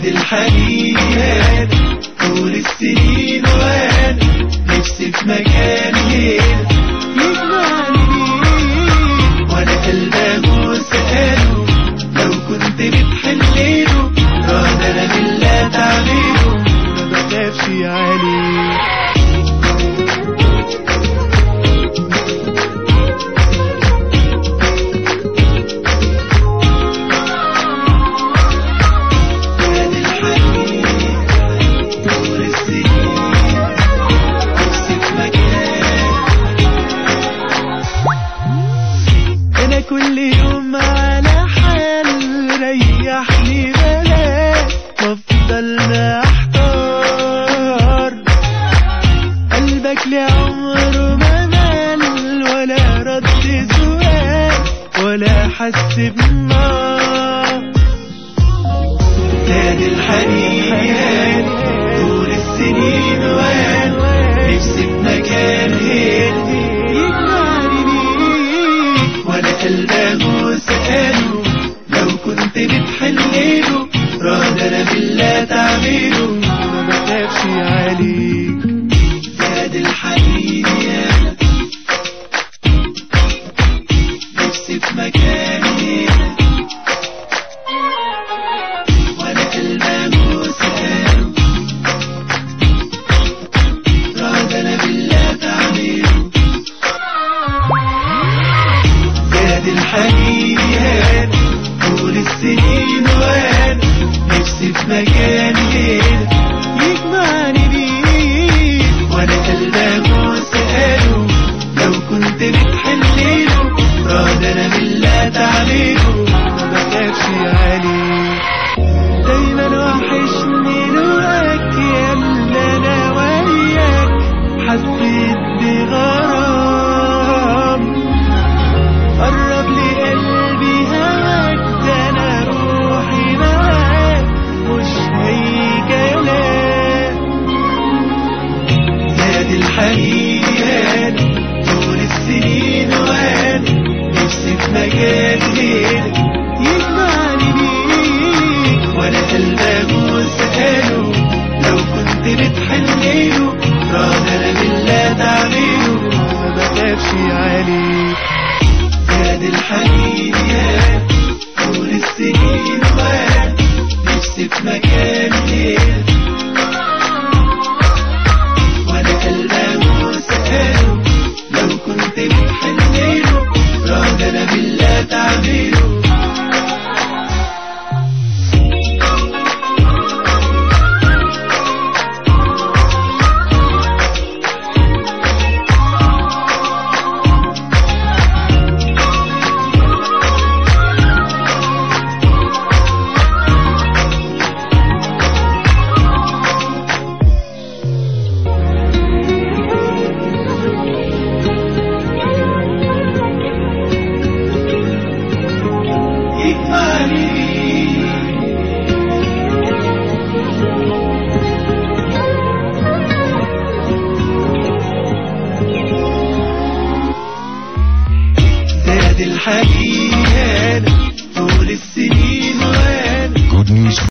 هاد الحنين هاد طول السنين وأنا نفسي في مكان يوم على حال ريحني بلاش وأفضل أحتار. قلبك لعمره ما مال ولا رد سؤال ولا حس بنار تاني الحنين. Amigo, una Pepsi a قلبي غرام. قرب لي قلبي هواك ده أنا روحي معاك مش هيجي يا دي الحنين طول السنين وأنا نفسي في مكان صوتي عليك زاد الحنين يا طول السنين وقال نفسي في مكان غير. وأنا قلبان وسأله لو كنت بتحنله راضي أنا بالله تعمله الحقيقة طول السنين وأنا